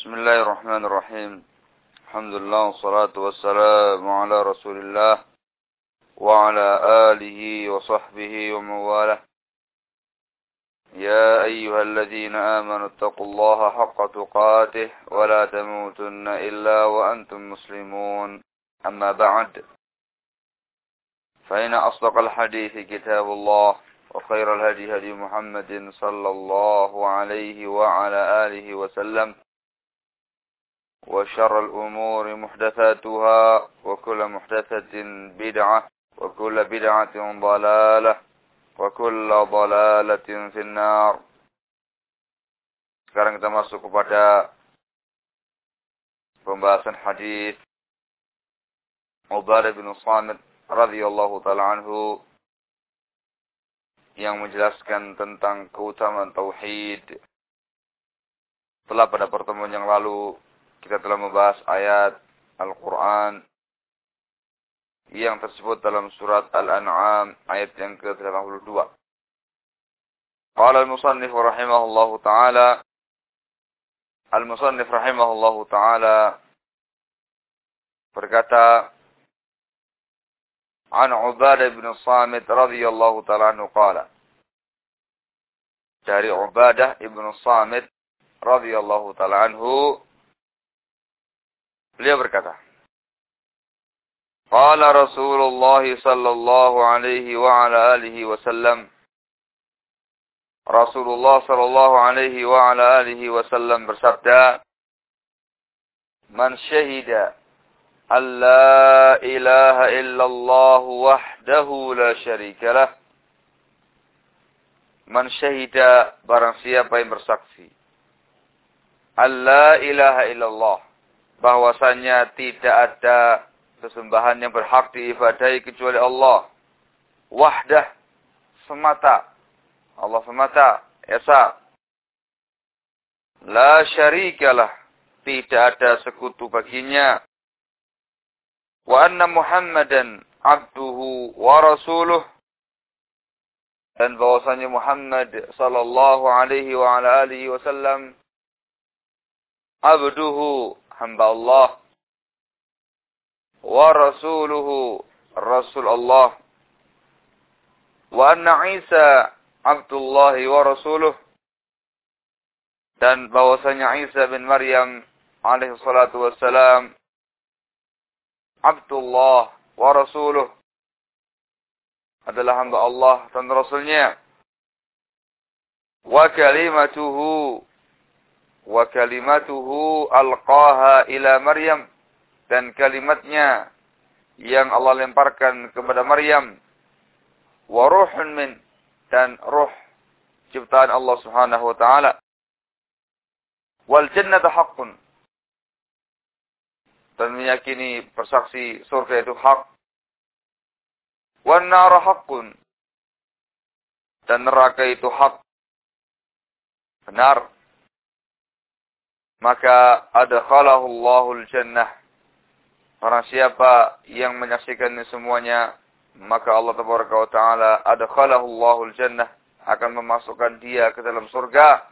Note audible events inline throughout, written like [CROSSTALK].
بسم الله الرحمن الرحيم. الحمد لله والصلاة والسلام على رسول الله وعلى آله وصحبه ومن والاه يا أيها الذين آمنوا اتقوا الله حق تقاته ولا تموتن إلا وأنتم مسلمون. أما بعد فإن أصدق الحديث كتاب الله وخير الهدي هدي محمد صلى الله عليه وعلى آله وسلم. وشر الأمور محدثاتها وكل محدثة بدعة وكل بدعة ضلالة وكل ضلالة في النار Sekarang kita masuk kepada pembahasan hadis Ubadah bin Samit radhiyallahu taala anhu yang menjelaskan tentang keutamaan tauhid. Setelah pada pertemuan yang lalu kita telah membahas ayat Al-Quran yang tersebut dalam surat Al-An'am ayat yang ke-82. Qala al-musannif rahimahullahu taala Al-musannif rahimahullahu taala berkata An Ubadah bin Samit radhiyallahu taala anhu qala Dari Ubadah ibn Samit radhiyallahu taala anhu Beliau berkata, Qala Rasulullah sallallahu alaihi wa ala alihi wasallam Rasulullah sallallahu alaihi wa ala alihi wasallam bersabda Man syahida an la ilaha illallah wahdahu la syarika lah. Man syahida barang siapa yang bersaksi an la ilaha illallah bahwasanya tidak ada sesembahan yang berhak diibadahi kecuali Allah. Wahdah semata. Allah semata, esa. La syarikalah. Tidak ada sekutu baginya. Wa anna Muhammadan abduhu wa rasuluh. Dan bahwasanya Muhammad sallallahu alaihi wa ala alihi wasallam abduhu hamba Allah wa rasuluhu rasul Allah wa anna Isa Abdullah wa rasuluh dan bahwasanya Isa bin Maryam alaihi salatu wassalam Abdullah wa rasuluh adalah hamba Allah dan Rasulnya wa kalimatuhu wa kalimatuhu alqaha ila Maryam. Dan kalimatnya yang Allah lemparkan kepada Maryam. Wa ruhun min dan ruh ciptaan Allah Subhanahu wa taala. Wal jannatu haqqun. Dan meyakini persaksi surga itu hak. Wan nar haqqun. Dan neraka itu hak. Benar maka adkhalahu Allahul jannah. Orang siapa yang menyaksikan semuanya, maka Allah tabaraka wa taala adkhalahu Allahul jannah akan memasukkan dia ke dalam surga.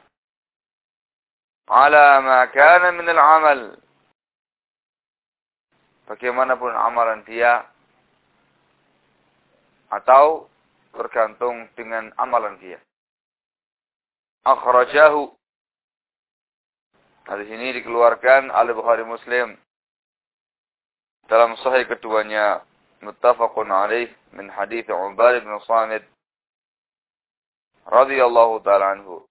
Ala ma kana min al-amal. Bagaimanapun amalan dia atau tergantung dengan amalan dia. Akhrajahu Hadis ini dikeluarkan oleh Bukhari Muslim dalam sahih keduanya muttafaqun alaih min hadis Ubad bin Samit radhiyallahu taala anhu.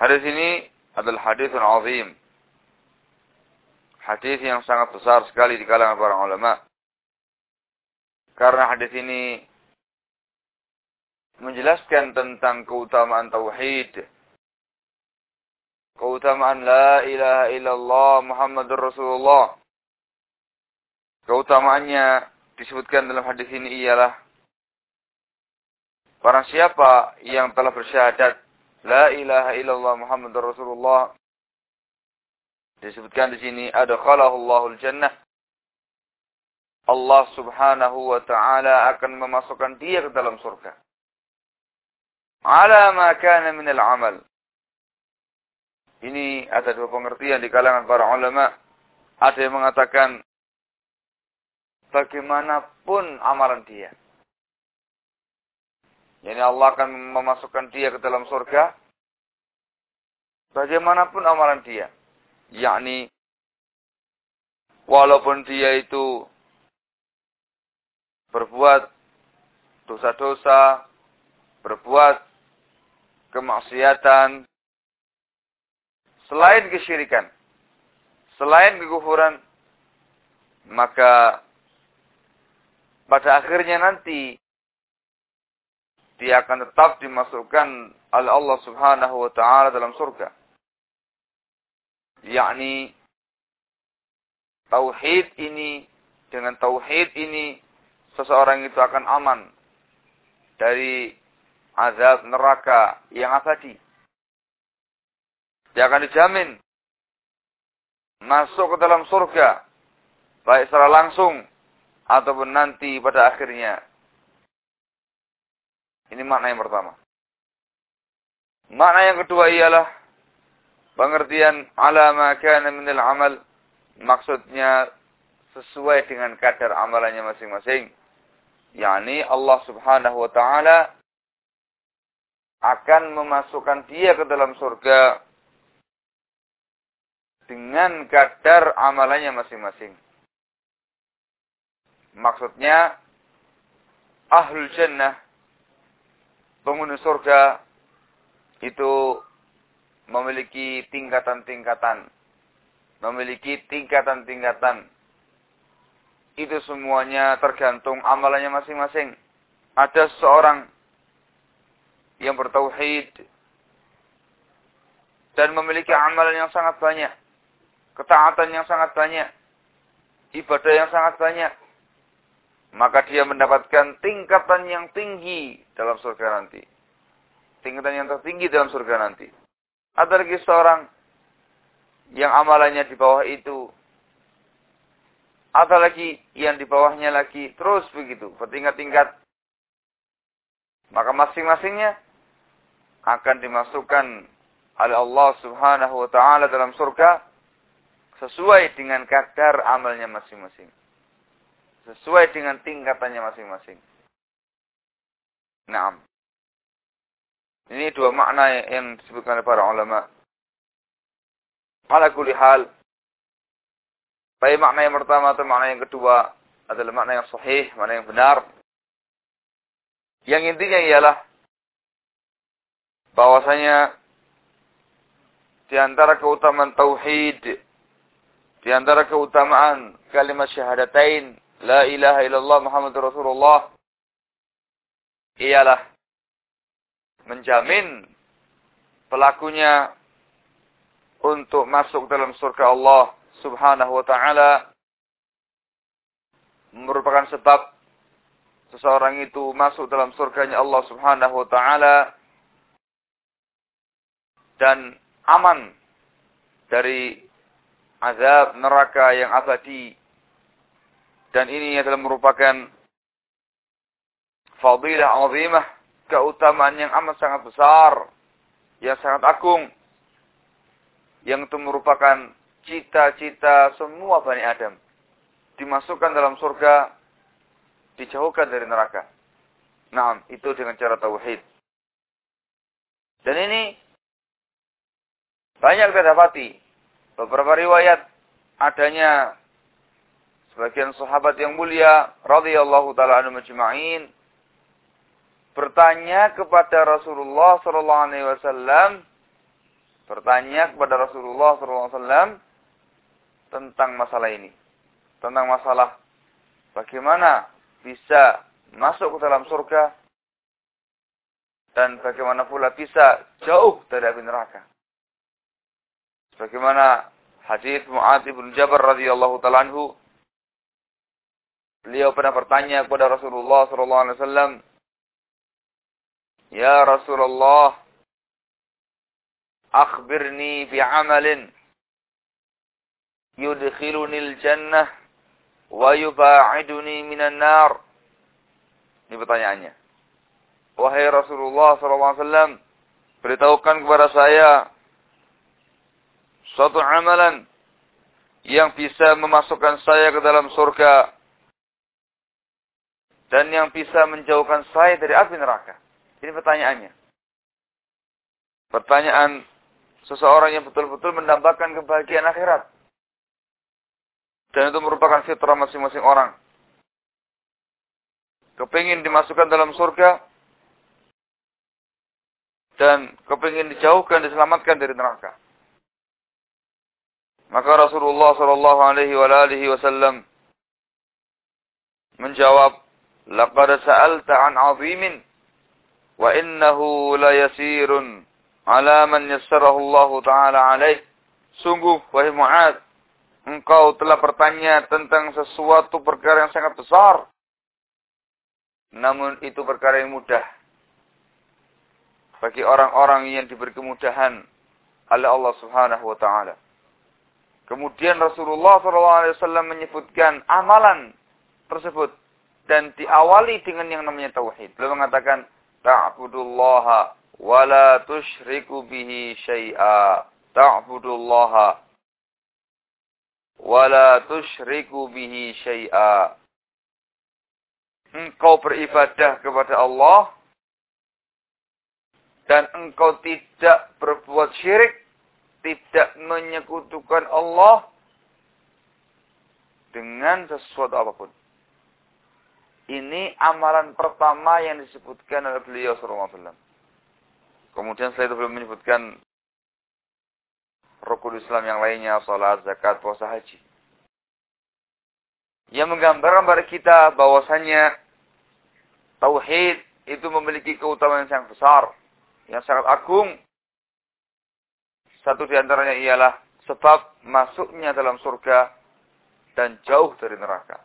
Hadis ini adalah hadis yang azim. Hadis yang sangat besar sekali di kalangan para ulama. Karena hadis ini menjelaskan tentang keutamaan tauhid keutamaan la ilaha illallah Muhammadur Rasulullah. Keutamaannya disebutkan dalam hadis ini ialah Barang siapa yang telah bersyahadat La ilaha illallah Muhammadur Rasulullah disebutkan di sini adkhalahu Allahul jannah Allah Subhanahu wa taala akan memasukkan dia ke dalam surga. Ala ma kana min al-amal Ini ada dua pengertian di kalangan para ulama. Ada yang mengatakan bagaimanapun amalan dia. Yani Allah akan memasukkan dia ke dalam surga. Bagaimanapun amalan dia. Yakni walaupun dia itu berbuat dosa-dosa, berbuat kemaksiatan, selain kesyirikan, selain kekufuran, maka pada akhirnya nanti dia akan tetap dimasukkan oleh Allah Subhanahu wa taala dalam surga. Yakni tauhid ini dengan tauhid ini seseorang itu akan aman dari azab neraka yang abadi. Dia akan dijamin masuk ke dalam surga baik secara langsung ataupun nanti pada akhirnya. Ini makna yang pertama. Makna yang kedua ialah pengertian ala ma kana minal amal maksudnya sesuai dengan kadar amalannya masing-masing. Yani Allah Subhanahu wa taala akan memasukkan dia ke dalam surga dengan kadar amalannya masing-masing. Maksudnya ahlul jannah penghuni surga itu memiliki tingkatan-tingkatan. Memiliki tingkatan-tingkatan. Itu semuanya tergantung amalannya masing-masing. Ada seorang yang bertauhid dan memiliki amalan yang sangat banyak ketaatan yang sangat banyak, ibadah yang sangat banyak, maka dia mendapatkan tingkatan yang tinggi dalam surga nanti. Tingkatan yang tertinggi dalam surga nanti. Ada lagi seorang yang amalannya di bawah itu. Ada lagi yang di bawahnya lagi. Terus begitu. Bertingkat-tingkat. Maka masing-masingnya akan dimasukkan oleh Allah subhanahu wa ta'ala dalam surga sesuai dengan kadar amalnya masing-masing. Sesuai dengan tingkatannya masing-masing. Nah, ini dua makna yang disebutkan oleh para ulama. Ala hal, baik makna yang pertama atau makna yang kedua adalah makna yang sahih, makna yang benar. Yang intinya ialah bahwasanya di antara keutamaan tauhid di antara keutamaan kalimat syahadatain la ilaha illallah Muhammadur Rasulullah ialah menjamin pelakunya untuk masuk dalam surga Allah Subhanahu wa taala merupakan sebab seseorang itu masuk dalam surganya Allah Subhanahu wa taala dan aman dari azab neraka yang abadi. Dan ini adalah merupakan fadilah azimah, keutamaan yang amat sangat besar, yang sangat agung, yang itu merupakan cita-cita semua Bani Adam. Dimasukkan dalam surga, dijauhkan dari neraka. Nah, itu dengan cara tauhid. Dan ini banyak kita dapati beberapa riwayat adanya sebagian sahabat yang mulia radhiyallahu taala anhu majma'in bertanya kepada Rasulullah sallallahu alaihi wasallam bertanya kepada Rasulullah sallallahu alaihi wasallam tentang masalah ini tentang masalah bagaimana bisa masuk ke dalam surga dan bagaimana pula bisa jauh dari api neraka Bagaimana hadis Mu'adz bin Jabal radhiyallahu taala anhu? Beliau pernah bertanya kepada Rasulullah sallallahu alaihi wasallam Ya Rasulullah akhbirni bi amalin yudkhiluni al-jannah wa yuba'iduni minan nar. Ini pertanyaannya. Wahai Rasulullah sallallahu alaihi wasallam beritahukan kepada saya suatu amalan yang bisa memasukkan saya ke dalam surga dan yang bisa menjauhkan saya dari api neraka? Ini pertanyaannya. Pertanyaan seseorang yang betul-betul mendambakan kebahagiaan akhirat. Dan itu merupakan fitrah masing-masing orang. Kepingin dimasukkan dalam surga. Dan kepingin dijauhkan, diselamatkan dari neraka. Maka Rasulullah Shallallahu Alaihi Wasallam menjawab, "Laqad sa'alta an 'azimin wa innahu la yasirun 'ala man yassarahu Allah taala alaih." Sungguh wahai Mu'ad, engkau telah bertanya tentang sesuatu perkara yang sangat besar. Namun itu perkara yang mudah bagi orang-orang yang diberi kemudahan oleh Allah Subhanahu wa taala. Kemudian Rasulullah SAW menyebutkan amalan tersebut dan diawali dengan yang namanya tauhid. Beliau mengatakan ta'budullaha wa la tusyriku bihi syai'a. Ta'budullaha wa la tusyriku bihi syai'a. Engkau beribadah kepada Allah dan engkau tidak berbuat syirik tidak menyekutukan Allah dengan sesuatu apa pun. Ini amalan pertama yang disebutkan oleh beliau SAW. Kemudian setelah itu beliau menyebutkan rukun Islam yang lainnya, salat, zakat, puasa, haji. Yang menggambarkan kepada kita bahwasanya tauhid itu memiliki keutamaan yang sangat besar, yang sangat agung, satu di antaranya ialah sebab masuknya dalam surga dan jauh dari neraka.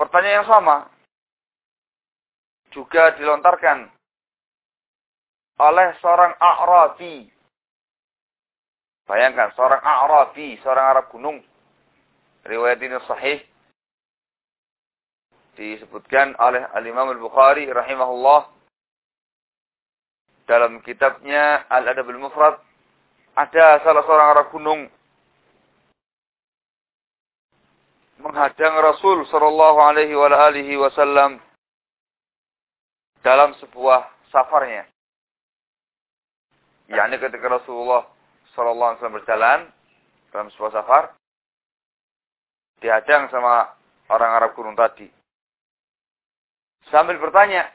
Pertanyaan yang sama juga dilontarkan oleh seorang A'rabi. Bayangkan, seorang A'rabi, seorang Arab gunung. Riwayat ini sahih. Disebutkan oleh Al-Imam Al-Bukhari rahimahullah dalam kitabnya Al-Adab Al-Mufrad ada salah seorang arah gunung menghadang Rasul Shallallahu Alaihi Wasallam dalam sebuah safarnya. yakni ketika Rasulullah Shallallahu Alaihi Wasallam berjalan dalam sebuah safar, dihadang sama orang Arab gunung tadi. Sambil bertanya,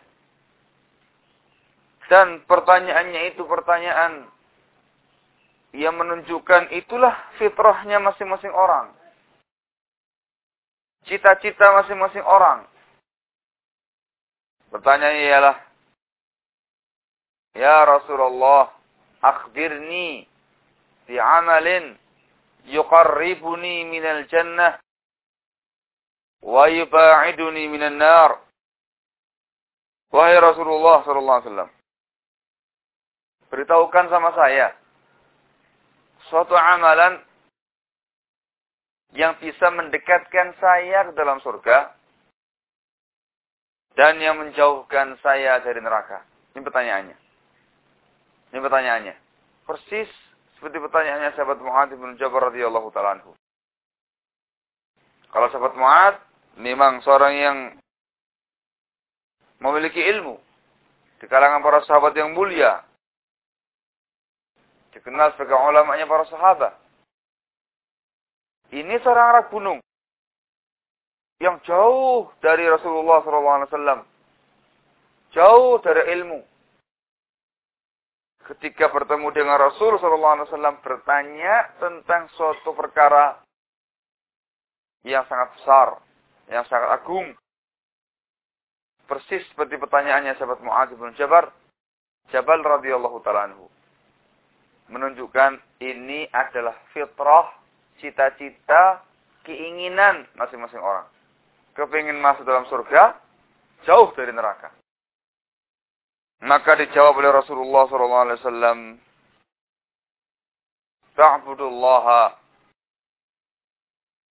dan pertanyaannya itu pertanyaan yang menunjukkan itulah fitrahnya masing-masing orang. Cita-cita masing-masing orang. Pertanyaannya ialah, Ya Rasulullah, akhbirni bi amalin yuqarribuni minal jannah wa yuba'iduni minan nar. Wahai Rasulullah sallallahu alaihi wasallam, beritahukan sama saya suatu amalan yang bisa mendekatkan saya ke dalam surga dan yang menjauhkan saya dari neraka. Ini pertanyaannya. Ini pertanyaannya. Persis seperti pertanyaannya sahabat Mu'ad bin Jabal radhiyallahu taala anhu. Kalau sahabat Mu'ad memang seorang yang memiliki ilmu di kalangan para sahabat yang mulia Dikenal sebagai ulamanya para sahabat. Ini seorang anak gunung. Yang jauh dari Rasulullah SAW. Jauh dari ilmu. Ketika bertemu dengan Rasul SAW bertanya tentang suatu perkara yang sangat besar, yang sangat agung. Persis seperti pertanyaannya sahabat Mu'adz bin Jabal, Jabal radhiyallahu taala anhu menunjukkan ini adalah fitrah, cita-cita, keinginan masing-masing orang. Kepingin masuk dalam surga, jauh dari neraka. Maka dijawab oleh Rasulullah SAW, Ta'budullaha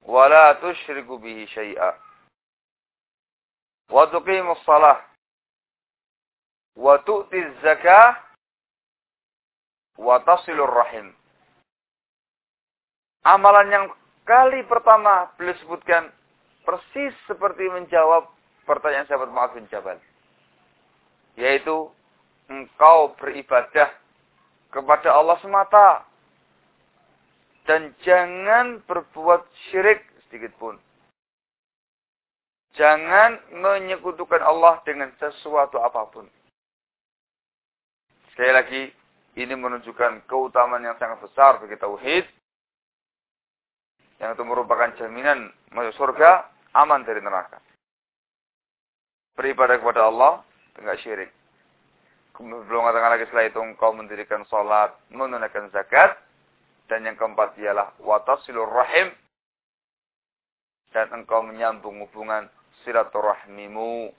wa la tushriku bihi syai'a. Wa tuqimus salah wa tu'tiz zakah wa tasilur rahim. Amalan yang kali pertama beliau sebutkan persis seperti menjawab pertanyaan sahabat Mu'ad bin Jabal. Yaitu engkau beribadah kepada Allah semata dan jangan berbuat syirik sedikit pun. Jangan menyekutukan Allah dengan sesuatu apa pun. Sekali lagi, ini menunjukkan keutamaan yang sangat besar bagi tauhid. Yang itu merupakan jaminan masuk surga, aman dari neraka. Beribadah kepada Allah, enggak syirik. Belum mengatakan lagi setelah itu engkau mendirikan sholat, menunaikan zakat, dan yang keempat ialah watasilur rahim, dan engkau menyambung hubungan silaturahmimu.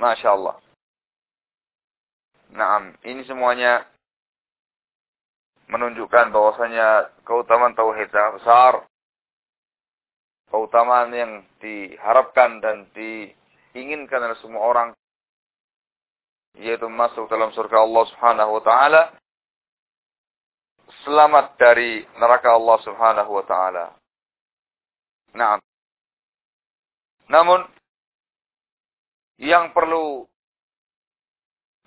Masya Allah. Nah, ini semuanya menunjukkan bahwasanya keutamaan tauhid sangat besar. Keutamaan yang diharapkan dan diinginkan oleh semua orang yaitu masuk dalam surga Allah Subhanahu wa taala. Selamat dari neraka Allah Subhanahu wa taala. Nah, namun yang perlu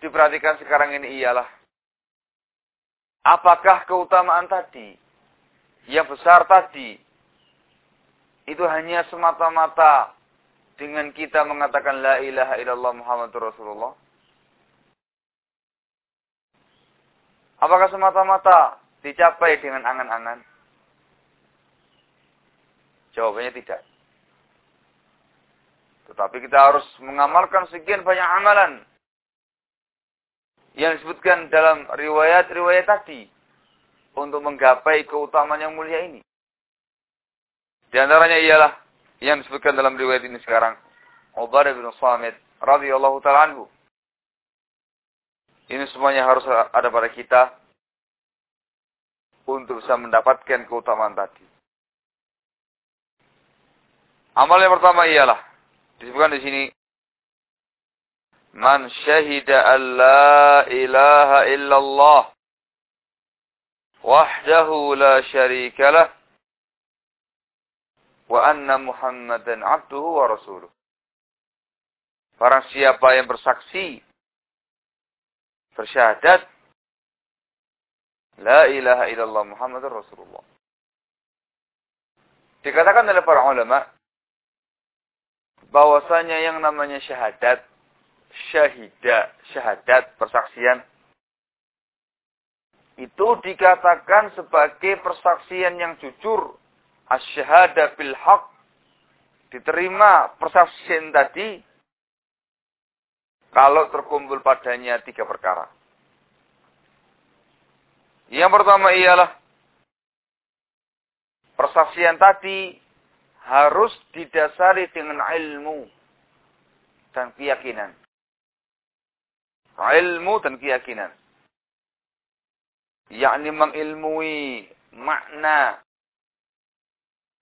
diperhatikan sekarang ini ialah apakah keutamaan tadi yang besar tadi itu hanya semata-mata dengan kita mengatakan la ilaha illallah Muhammadur Rasulullah? Apakah semata-mata dicapai dengan angan-angan? Jawabannya tidak. Tetapi kita harus mengamalkan sekian banyak amalan yang disebutkan dalam riwayat-riwayat tadi untuk menggapai keutamaan yang mulia ini. Di antaranya ialah yang disebutkan dalam riwayat ini sekarang. Ubadah bin Samit radhiyallahu taala anhu. Ini semuanya harus ada pada kita untuk bisa mendapatkan keutamaan tadi. Amal yang pertama ialah Disebutkan di sini Man syahida an la ilaha illallah wahdahu la syarika lah wa anna Muhammadan abduhu wa rasuluh. Barang siapa yang bersaksi bersyahadat la ilaha illallah Muhammadur Rasulullah. Dikatakan oleh para ulama bahwasanya yang namanya syahadat, syahida, syahadat, persaksian, itu dikatakan sebagai persaksian yang jujur. Asyhada bil haq. Diterima persaksian tadi kalau terkumpul padanya tiga perkara. Yang pertama ialah persaksian tadi harus didasari dengan ilmu dan keyakinan. Ilmu dan keyakinan. Yakni mengilmui makna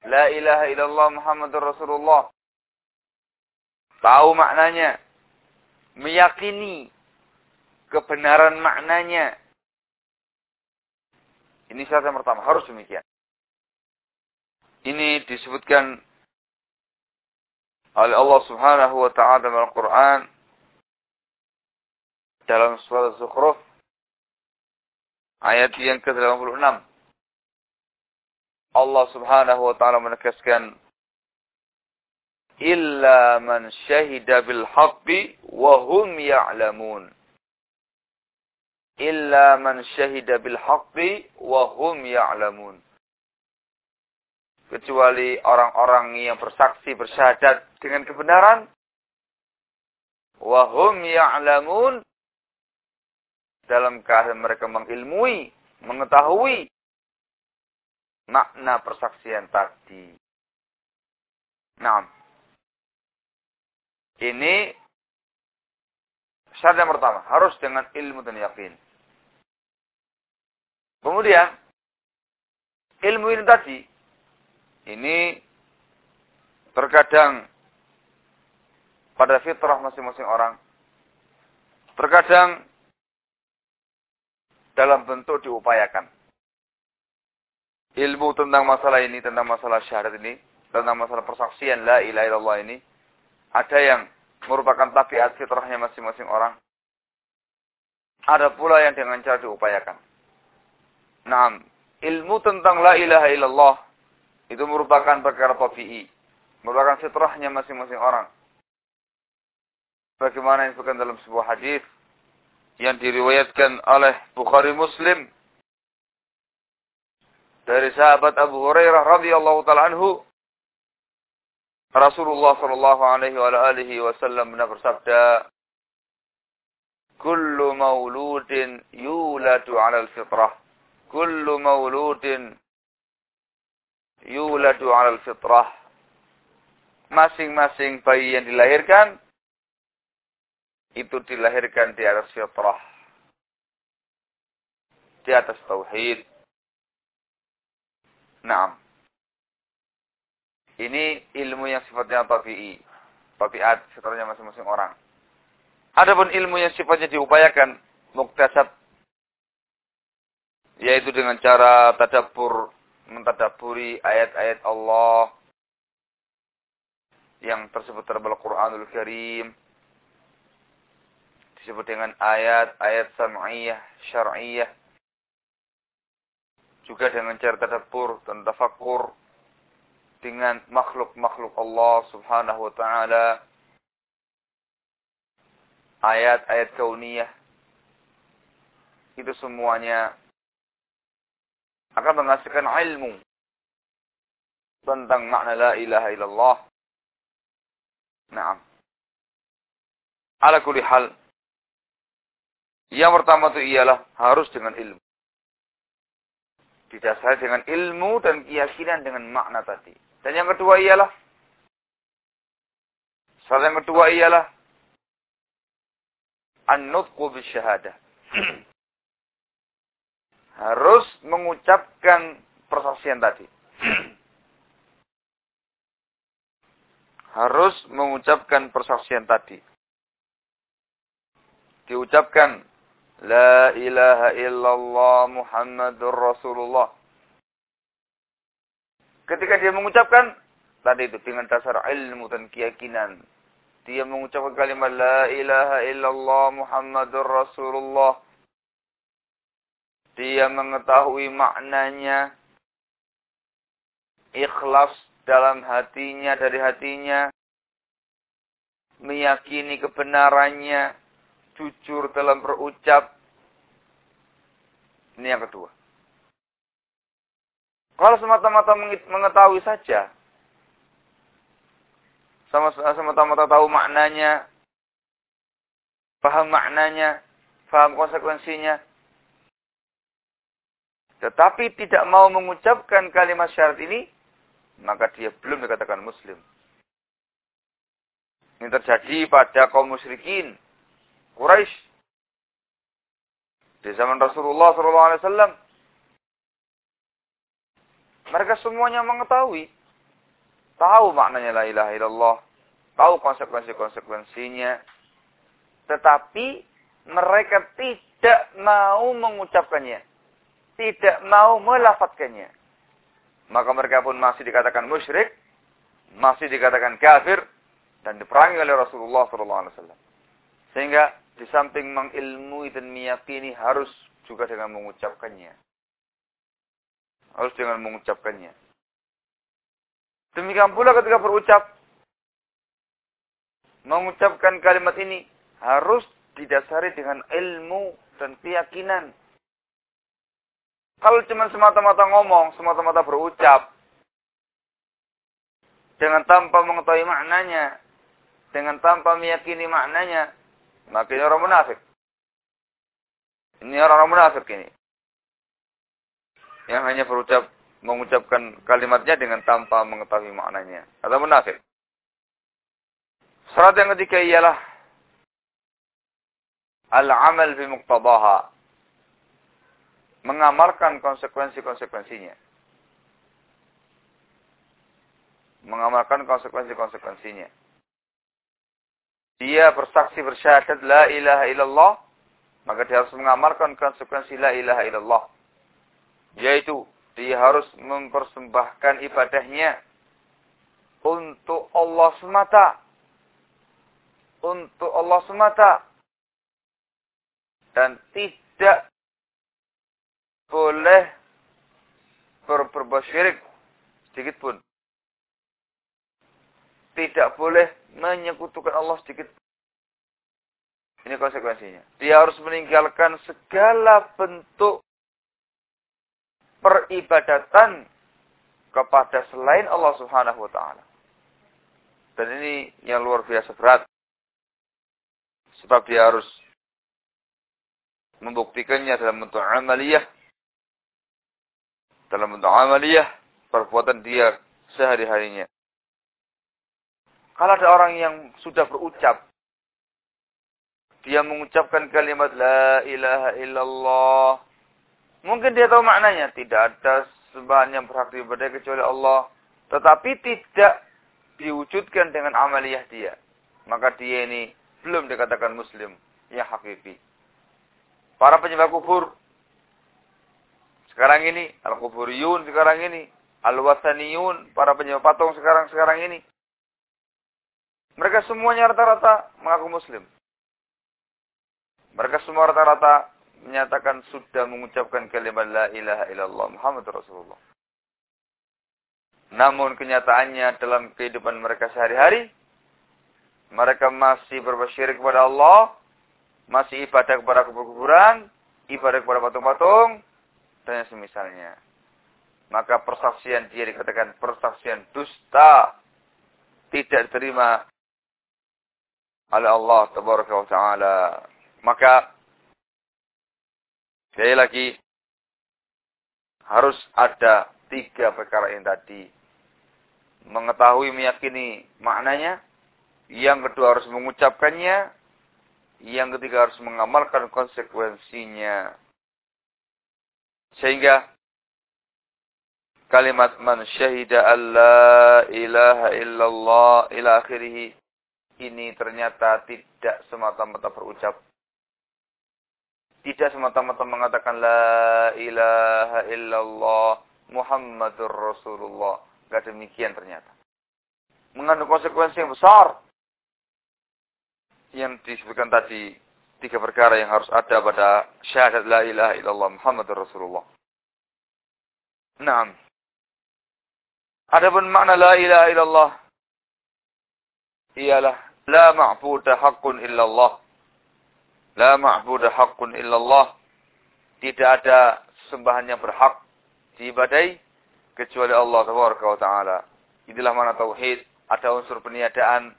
La ilaha illallah Muhammadur Rasulullah. Tahu maknanya. Meyakini kebenaran maknanya. Ini syarat yang pertama. Harus demikian ini disebutkan oleh Allah Subhanahu wa taala dalam Al-Qur'an dalam surat Zukhruf ayat yang ke-86. Allah Subhanahu wa taala menegaskan illa man syahida bil haqqi wa hum ya'lamun. Illa man syahida bil haqqi wa hum ya'lamun. Kecuali orang-orang yang bersaksi bersyahadat dengan kebenaran wahum ya'lamun dalam keadaan mereka mengilmui mengetahui makna persaksian tadi. Nah, ini syarat yang pertama harus dengan ilmu dan yakin. Kemudian ilmu ini tadi ini terkadang pada fitrah masing-masing orang. Terkadang dalam bentuk diupayakan. ilmu tentang masalah ini, tentang masalah syahadat ini, tentang masalah persaksian la ilaha illallah ini, ada yang merupakan tabiat fitrahnya masing-masing orang. Ada pula yang dengan cara diupayakan. Nah, ilmu tentang la ilaha illallah itu merupakan perkara tabi'i. Merupakan fitrahnya masing-masing orang. Bagaimana yang disebutkan dalam sebuah hadis yang diriwayatkan oleh Bukhari Muslim dari sahabat Abu Hurairah radhiyallahu taala anhu Rasulullah sallallahu alaihi wa alihi wasallam bersabda Kullu mauludin yuladu 'ala al-fitrah Kullu mauludin yuladu 'ala al-fitrah Masing-masing bayi yang dilahirkan itu dilahirkan di atas fitrah di atas tauhid Nah, ini ilmu yang sifatnya tabi'i. Tabiat fitrahnya masing-masing orang. Adapun ilmu yang sifatnya diupayakan, muktasab, yaitu dengan cara tadabur, mentadaburi ayat-ayat Allah yang tersebut dalam Al-Quranul Karim, disebut dengan ayat-ayat sam'iyah, syar'iyah, juga dengan cara tadabbur dan tafakkur dengan makhluk-makhluk Allah Subhanahu wa taala ayat-ayat kauniyah itu semuanya akan menghasilkan ilmu tentang makna la ilaha illallah. Naam. Ala kulli hal. Yang pertama itu ialah harus dengan ilmu didasari dengan ilmu dan keyakinan dengan makna tadi. Dan yang kedua ialah Salah yang kedua ialah an-nutqu bisyahadah. [CLEARS THROAT] Harus mengucapkan persaksian tadi. [CLEARS THROAT] Harus mengucapkan persaksian tadi. Diucapkan La ilaha illallah Muhammadur Rasulullah. Ketika dia mengucapkan tadi itu dengan dasar ilmu dan keyakinan, dia mengucapkan kalimat la ilaha illallah Muhammadur Rasulullah. Dia mengetahui maknanya, ikhlas dalam hatinya dari hatinya, meyakini kebenarannya, jujur dalam berucap. Ini yang kedua. Kalau semata-mata mengetahui saja, sama semata-mata tahu maknanya, paham maknanya, paham konsekuensinya, tetapi tidak mau mengucapkan kalimat syarat ini, maka dia belum dikatakan muslim. Ini terjadi pada kaum musyrikin Quraisy di zaman Rasulullah SAW. Mereka semuanya mengetahui, tahu maknanya la ilaha illallah, tahu konsekuensi-konsekuensinya, tetapi mereka tidak mau mengucapkannya, tidak mau melafatkannya. Maka mereka pun masih dikatakan musyrik, masih dikatakan kafir, dan diperangi oleh Rasulullah SAW. Sehingga di samping mengilmui dan meyakini harus juga dengan mengucapkannya. Harus dengan mengucapkannya. Demikian pula ketika berucap. Mengucapkan kalimat ini harus didasari dengan ilmu dan keyakinan. Kalau cuma semata-mata ngomong, semata-mata berucap, dengan tanpa mengetahui maknanya, dengan tanpa meyakini maknanya, maka ini orang munafik. Ini orang-orang munafik ini. Yang hanya berucap, mengucapkan kalimatnya dengan tanpa mengetahui maknanya. Atau munafik. Syarat yang ketiga ialah al-amal fi muqtadaha. Mengamalkan konsekuensi-konsekuensinya. Mengamalkan konsekuensi-konsekuensinya dia bersaksi bersyahadat la ilaha illallah, maka dia harus mengamalkan konsekuensi la ilaha illallah. Yaitu dia harus mempersembahkan ibadahnya untuk Allah semata. Untuk Allah semata. Dan tidak boleh ber berbuat syirik sedikit pun. Tidak boleh menyekutukan Allah sedikit. Ini konsekuensinya. Dia harus meninggalkan segala bentuk peribadatan kepada selain Allah Subhanahu wa taala. Dan ini yang luar biasa berat. Sebab dia harus membuktikannya dalam bentuk amaliyah. Dalam bentuk amaliyah, perbuatan dia sehari-harinya. Kalau ada orang yang sudah berucap, dia mengucapkan kalimat La ilaha illallah. Mungkin dia tahu maknanya. Tidak ada sembahan yang berhak diibadah kecuali Allah. Tetapi tidak diwujudkan dengan amaliyah dia. Maka dia ini belum dikatakan muslim yang hakiki. Para penyembah kubur sekarang ini, al-kuburiyun sekarang ini, al-wasaniyun, para penyembah patung sekarang-sekarang ini. Mereka semuanya rata-rata mengaku muslim. Mereka semua rata-rata menyatakan sudah mengucapkan kalimat la ilaha illallah Muhammad Rasulullah. Namun kenyataannya dalam kehidupan mereka sehari-hari, mereka masih bersyirik kepada Allah, masih ibadah kepada kuburan, ibadah kepada patung-patung, dan yang semisalnya. Maka persaksian dia dikatakan persaksian dusta, tidak diterima oleh Allah Taala. Maka sekali lagi harus ada tiga perkara yang tadi mengetahui, meyakini maknanya. Yang kedua harus mengucapkannya. Yang ketiga harus mengamalkan konsekuensinya. Sehingga kalimat man syahida alla ilaha illallah ila akhirih ini ternyata tidak semata-mata berucap. Tidak semata-mata mengatakan la ilaha illallah Muhammadur Rasulullah. Gak demikian ternyata. Mengandung konsekuensi yang besar. Yang disebutkan tadi, tiga perkara yang harus ada pada syahadat la ilaha illallah Muhammad Rasulullah. Naam. Adapun makna la ilaha illallah ialah la ma'budu haqqun illallah. La ma'budu haqqun illallah. Tidak ada sembahan yang berhak diibadai kecuali Allah Taala. Inilah mana tauhid. Ada unsur peniadaan,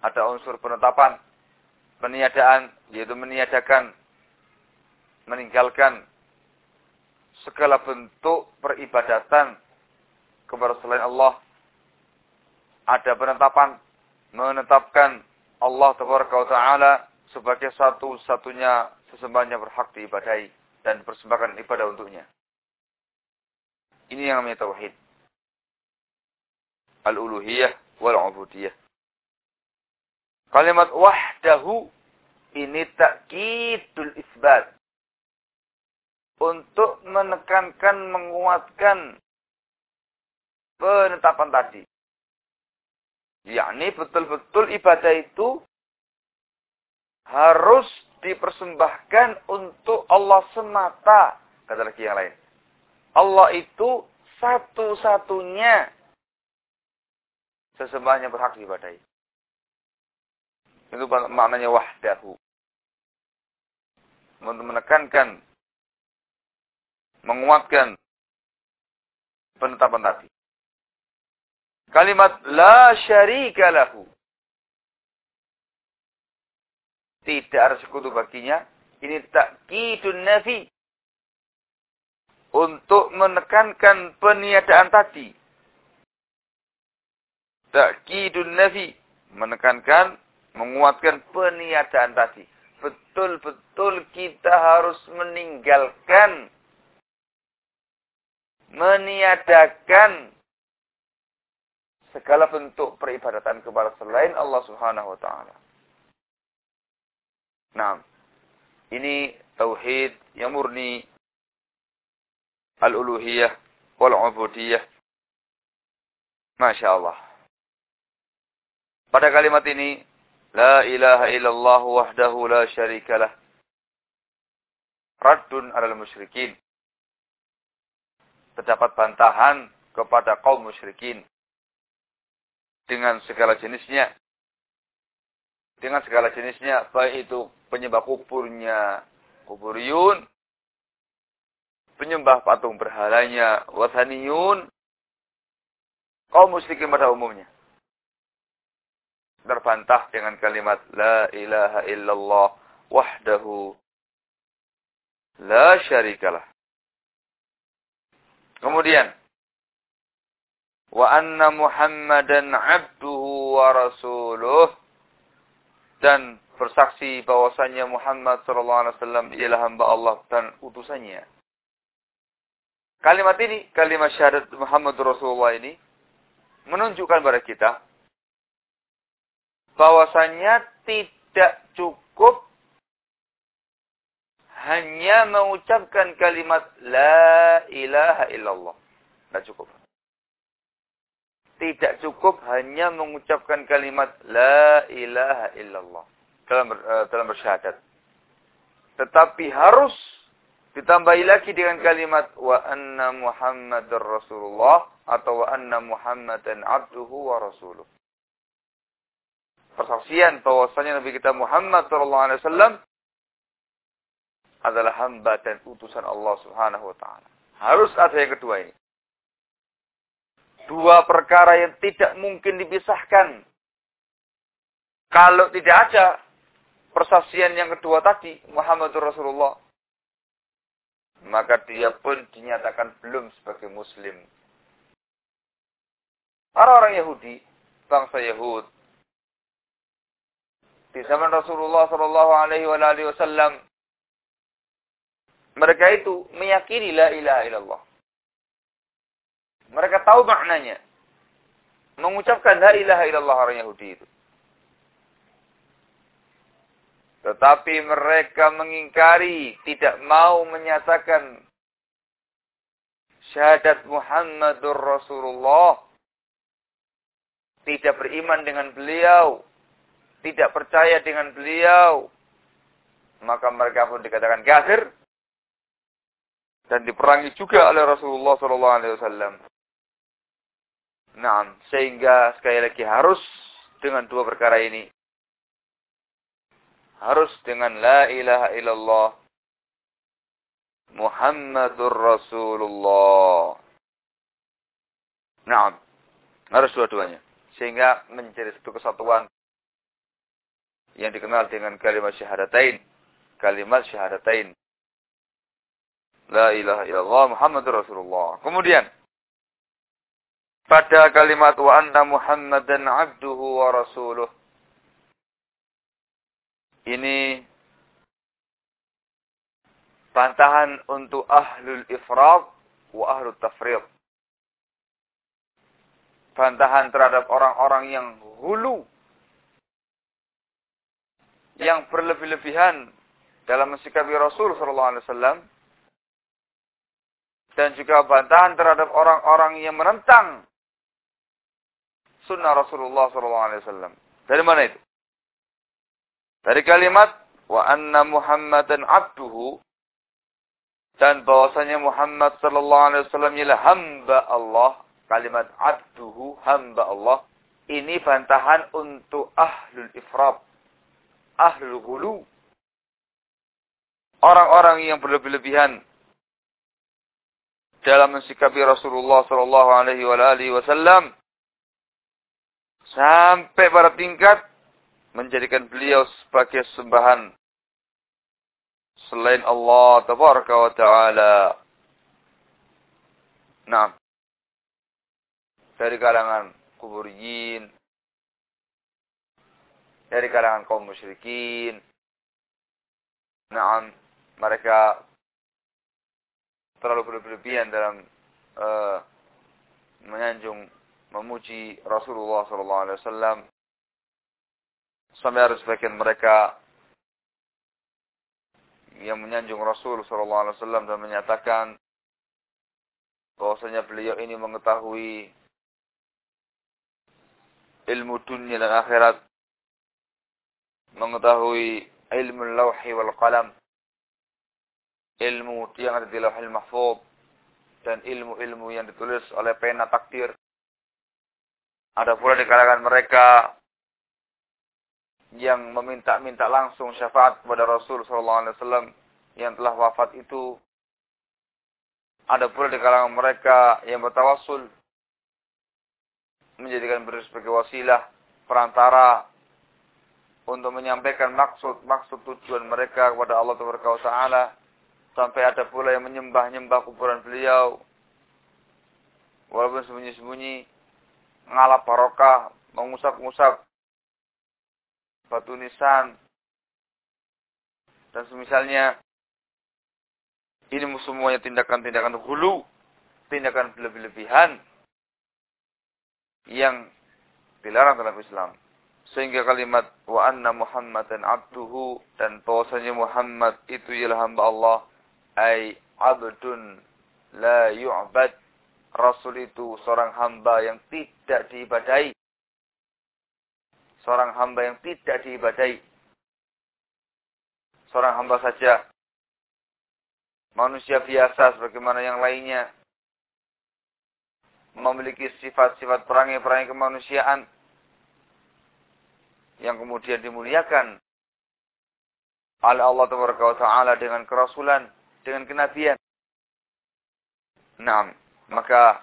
ada unsur penetapan. Peniadaan yaitu meniadakan, meninggalkan segala bentuk peribadatan kepada selain Allah. Ada penetapan, menetapkan Allah Taala sebagai satu-satunya sesembahan yang berhak diibadai dan persembahkan ibadah untuknya. Ini yang namanya tauhid. Al-uluhiyah wal-ubudiyah. Kalimat wahdahu ini takkidul isbat. Untuk menekankan, menguatkan penetapan tadi. Yakni betul-betul ibadah itu harus dipersembahkan untuk Allah semata. Kata lagi yang lain. Allah itu satu-satunya sesembahan yang berhak diibadahi. Itu maknanya wahdahu. Menekankan, menguatkan penetapan tadi. Kalimat la syarika lahu. Tidak ada sekutu baginya. Ini takkidun nafi untuk menekankan peniadaan tadi. Ta'kidun nafi. Menekankan, menguatkan peniadaan tadi. Betul-betul kita harus meninggalkan, meniadakan segala bentuk peribadatan kepada selain Allah Subhanahu wa taala. Nah, ini tauhid yang murni al-uluhiyah wal ubudiyah. Masya Allah. Pada kalimat ini, La ilaha illallah wahdahu la syarikalah. Raddun alal musyrikin. Terdapat bantahan kepada kaum musyrikin. Dengan segala jenisnya. Dengan segala jenisnya. Baik itu penyembah kuburnya. Kuburiyun. Penyembah patung berhalanya. Wathaniyun. Kaum musyrikin pada umumnya terbantah dengan kalimat la ilaha illallah wahdahu la syarikalah. Kemudian wa anna Muhammadan abduhu wa rasuluh dan bersaksi bahwasanya Muhammad sallallahu alaihi wasallam ialah hamba Allah dan utusannya. Kalimat ini, kalimat syahadat Muhammad Rasulullah ini menunjukkan kepada kita bahwasanya tidak cukup hanya mengucapkan kalimat la ilaha illallah. Tidak cukup. Tidak cukup hanya mengucapkan kalimat la ilaha illallah dalam uh, dalam bersyahadat. Tetapi harus ditambahi lagi dengan kalimat wa anna muhammadar rasulullah atau wa anna muhammadan abduhu wa rasuluh persaksian bahwasanya Nabi kita Muhammad SAW adalah hamba dan utusan Allah Subhanahu wa taala. Harus ada yang kedua ini. Dua perkara yang tidak mungkin dipisahkan. Kalau tidak ada persaksian yang kedua tadi, Muhammad Rasulullah, maka dia pun dinyatakan belum sebagai muslim. Orang-orang Yahudi, bangsa Yahud, di zaman Rasulullah Shallallahu Alaihi Wasallam mereka itu meyakini la ilaha illallah. Mereka tahu maknanya. Mengucapkan la ilaha illallah orang Yahudi itu. Tetapi mereka mengingkari, tidak mau menyatakan syahadat Muhammadur Rasulullah. Tidak beriman dengan beliau tidak percaya dengan beliau, maka mereka pun dikatakan kafir dan diperangi juga oleh Rasulullah wasallam. Nah, sehingga sekali lagi harus dengan dua perkara ini. Harus dengan la ilaha illallah Muhammadur Rasulullah. Nah, harus dua-duanya. Sehingga menjadi satu kesatuan yang dikenal dengan kalimat syahadatain. Kalimat syahadatain. La ilaha illallah Muhammadur Rasulullah. Kemudian pada kalimat wa anna Muhammadan abduhu wa rasuluh. Ini bantahan untuk ahlul ifrat wa ahlul tafrid. Bantahan terhadap orang-orang yang hulu yang berlebih-lebihan dalam mensikapi Rasul sallallahu alaihi wasallam dan juga bantahan terhadap orang-orang yang menentang sunnah Rasulullah wasallam. Dari mana itu? Dari kalimat wa anna Muhammadan abduhu dan bahwasanya Muhammad sallallahu alaihi wasallam ialah hamba Allah. Kalimat abduhu hamba Allah ini bantahan untuk ahlul ifrat ahlul gulu. Orang-orang yang berlebih-lebihan dalam mensikapi Rasulullah sallallahu alaihi wasallam sampai pada tingkat menjadikan beliau sebagai sembahan selain Allah tabaraka wa taala. Nah, dari kalangan kuburiyin, dari kalangan kaum musyrikin. Naam, mereka terlalu berlebihan dalam uh, menyanjung memuji Rasulullah sallallahu alaihi wasallam sampai harus sebagian mereka yang menyanjung Rasul sallallahu alaihi wasallam dan menyatakan bahwasanya beliau ini mengetahui ilmu dunia dan akhirat, mengetahui ilmu lauhi wal qalam, ilmu yang ada di lauhil mahfud, dan ilmu-ilmu yang ditulis oleh pena takdir. Ada pula di kalangan mereka yang meminta-minta langsung syafaat kepada Rasul sallallahu alaihi wasallam yang telah wafat itu. Ada pula di kalangan mereka yang bertawassul menjadikan beliau sebagai wasilah perantara untuk menyampaikan maksud-maksud tujuan mereka kepada Allah Taala sampai ada pula yang menyembah-nyembah kuburan beliau walaupun sembunyi-sembunyi ngalap barokah mengusap-ngusap batu nisan, dan semisalnya ini semuanya tindakan-tindakan hulu, tindakan berlebih-lebihan yang dilarang dalam Islam. Sehingga kalimat wa anna Muhammadan abduhu dan bahwasanya Muhammad itu ialah hamba Allah ay abdun la yu'bad. Rasul itu seorang hamba yang tidak diibadai seorang hamba yang tidak diibadai. Seorang hamba saja. Manusia biasa sebagaimana yang lainnya. Memiliki sifat-sifat perangai-perangai kemanusiaan. Yang kemudian dimuliakan oleh Allah Taala dengan kerasulan, dengan kenabian. Nah, maka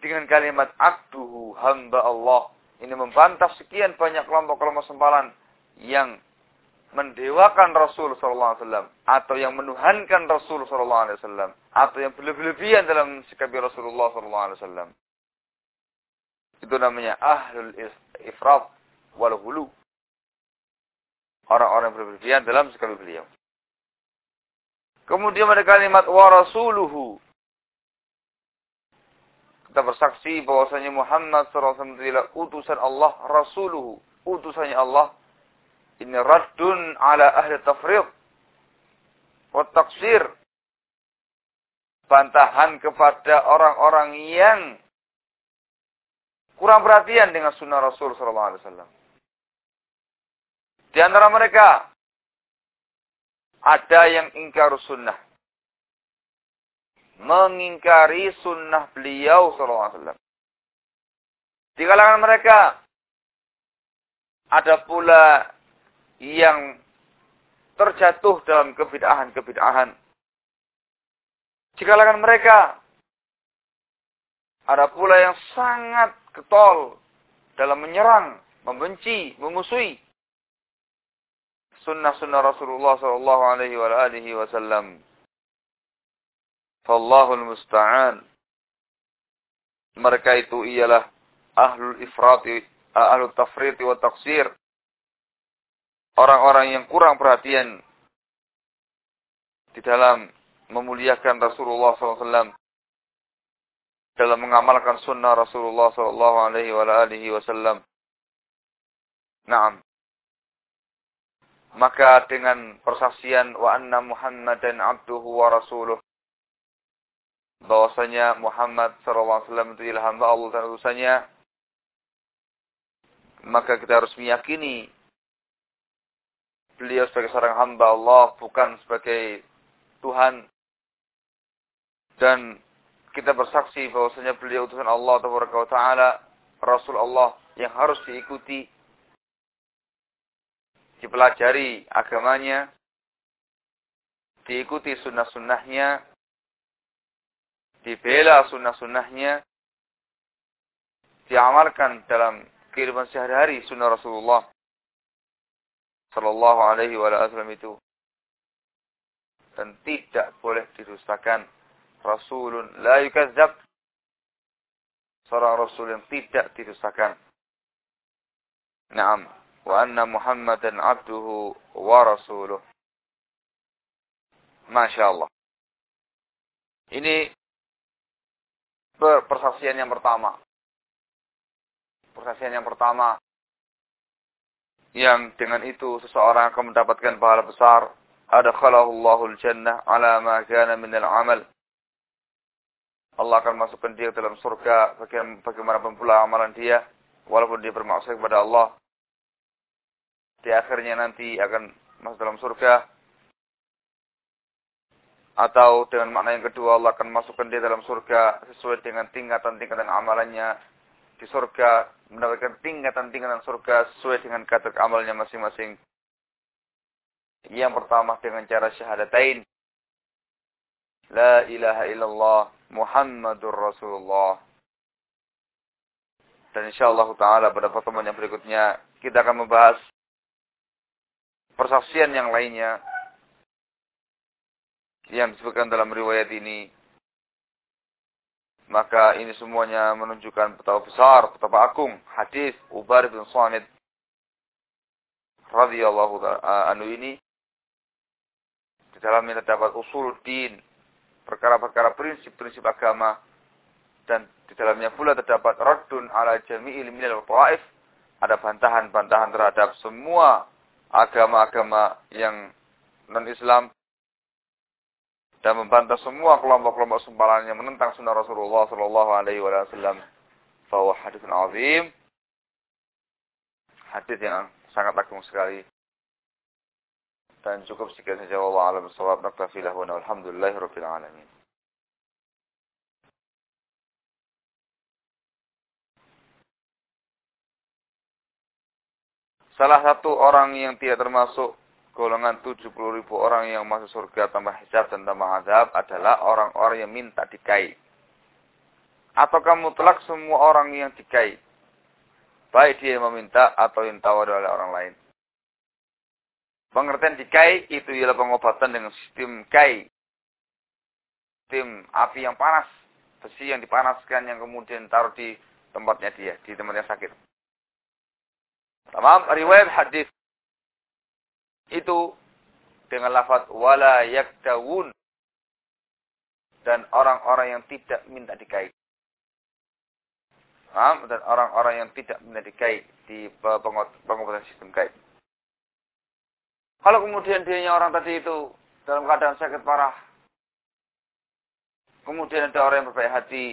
dengan kalimat abduhu hamba Allah ini membantah sekian banyak kelompok-kelompok sempalan yang mendewakan Rasul sallallahu alaihi wasallam atau yang menuhankan Rasul sallallahu alaihi wasallam atau yang berlebihan dalam sikap Rasulullah sallallahu alaihi wasallam. Itu namanya ahlul ifrat wal hulu. Orang-orang berlebihan dalam sikap beliau. Kemudian ada kalimat wa rasuluhu kita bersaksi bahwasanya Muhammad SAW adalah utusan Allah, Rasuluhu, utusannya Allah. Ini raddun ala ahli tafriq wa taksir. Bantahan kepada orang-orang yang kurang perhatian dengan sunnah Rasul SAW. Di antara mereka ada yang ingkar sunnah mengingkari sunnah beliau SAW. Di kalangan mereka ada pula yang terjatuh dalam kebid'ahan-kebid'ahan. Di kalangan mereka ada pula yang sangat getol dalam menyerang, membenci, memusuhi sunnah-sunnah Rasulullah Sallallahu Alaihi Wasallam. Fallahul musta'an. Mereka itu ialah ahlul ifrati, ahlul tafriti wa taksir. Orang-orang yang kurang perhatian di dalam memuliakan Rasulullah SAW dalam mengamalkan sunnah Rasulullah sallallahu alaihi wasallam. Naam. Maka dengan persaksian wa anna Muhammadan abduhu wa rasuluh bahwasanya Muhammad SAW itu ialah hamba Allah dan utusannya, maka kita harus meyakini beliau sebagai seorang hamba Allah bukan sebagai Tuhan. Dan kita bersaksi bahwasanya beliau utusan Allah Taala Rasul Allah yang harus diikuti dipelajari agamanya diikuti sunnah-sunnahnya dibela sunnah-sunnahnya, diamalkan dalam kehidupan sehari-hari sunnah Rasulullah Sallallahu Alaihi Wasallam itu dan tidak boleh didustakan Rasulun la yukadzab seorang Rasul yang tidak didustakan. Naam, wa anna Muhammadan abduhu wa rasuluh. Masya Allah. Ini persaksian yang pertama. Persaksian yang pertama yang dengan itu seseorang akan mendapatkan pahala besar. Adakhalahu Allahul jannah ala ma kana min al-amal. Allah akan masukkan dia ke dalam surga bagaimana pula amalan dia walaupun dia bermaksud kepada Allah di akhirnya nanti akan masuk dalam surga atau dengan makna yang kedua Allah akan masukkan dia dalam surga sesuai dengan tingkatan-tingkatan amalannya di surga mendapatkan tingkatan-tingkatan surga sesuai dengan kata amalnya masing-masing. Yang pertama dengan cara syahadatain. La ilaha illallah Muhammadur Rasulullah. Dan insyaallah taala pada pertemuan yang berikutnya kita akan membahas persaksian yang lainnya yang disebutkan dalam riwayat ini maka ini semuanya menunjukkan betapa besar, betapa agung hadis Ubar bin Samit radhiyallahu anhu ini di dalamnya terdapat usul din, perkara-perkara prinsip-prinsip agama dan di dalamnya pula terdapat raddun ala jami'il minal ta'if, ada bantahan-bantahan terhadap semua agama-agama yang non-Islam dan membantah semua kelompok-kelompok sempalan yang menentang sunnah Rasulullah Sallallahu Alaihi Wasallam. Bahwa hadis azim, hadis yang sangat agung sekali. Dan cukup sekian saja Allah alam sawab naktafilah wa alhamdulillahi alamin. Salah satu orang yang tidak termasuk golongan 70 ribu orang yang masuk surga tanpa hisab dan tanpa azab adalah orang-orang yang minta dikai. Ataukah mutlak semua orang yang dikai? Baik dia yang meminta atau yang tawar oleh orang lain. Pengertian dikai itu ialah pengobatan dengan sistem kai. Sistem api yang panas. Besi yang dipanaskan yang kemudian taruh di tempatnya dia. Di tempat yang sakit. Tamam, riwayat hadis itu dengan lafaz wala yaktawun dan orang-orang yang tidak minta dikait. Paham? Dan orang-orang yang tidak minta dikait di pengobatan sistem kait. Kalau kemudian dia orang tadi itu dalam keadaan sakit parah, kemudian ada orang yang berbaik hati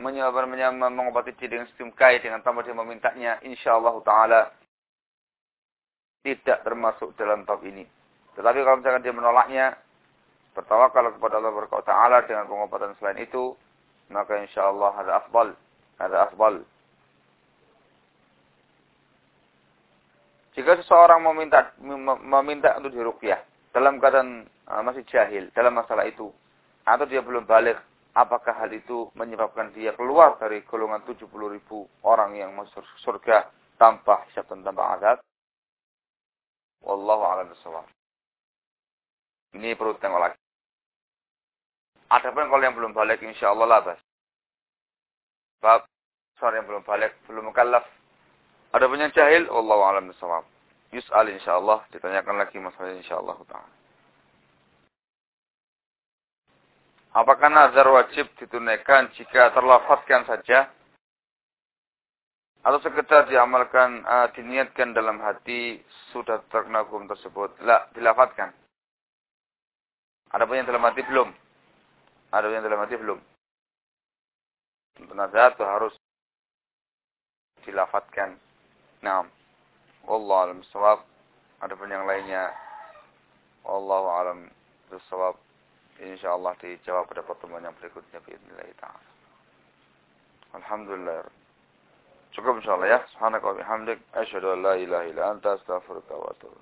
menyobar mengobati dia dengan sistem kait dengan tanpa dia memintanya, insya Allah Taala tidak termasuk dalam bab ini. Tetapi kalau misalkan dia menolaknya, bertawakal kepada Allah Taala dengan pengobatan selain itu, maka insya Allah ada afbal, ada afbal. Jika seseorang meminta meminta untuk diruqyah dalam keadaan uh, masih jahil dalam masalah itu atau dia belum balik, apakah hal itu menyebabkan dia keluar dari golongan 70 ribu orang yang masuk surga tanpa hisab dan tanpa azab? Wallahu a'lam bishawab. Ini perlu tengok lagi. Adapun kalau yang belum balik insya Allah labas. Bab soal yang belum balik, belum mukallaf. Ada yang jahil, wallahu a'lam bishawab. Yus'al insya Allah, ditanyakan lagi masalah insya Allah ta'ala. Apakah nazar wajib ditunaikan jika terlafatkan saja atau sekedar diamalkan uh, diniatkan dalam hati sudah terkena hukum tersebut. La dilafatkan. Ada pun yang dalam hati belum? Ada pun yang dalam hati belum? Itu harus dilafatkan. Nah Allah alam sawab ada pun yang lainnya. Allah alam sawab insyaallah dijawab pada pertemuan yang berikutnya bismillah taala. Alhamdulillah Cukup insyaallah ya. Subhanaka wa bihamdik asyhadu an la ilaha illa anta astaghfiruka wa atubu